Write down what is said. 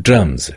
drums.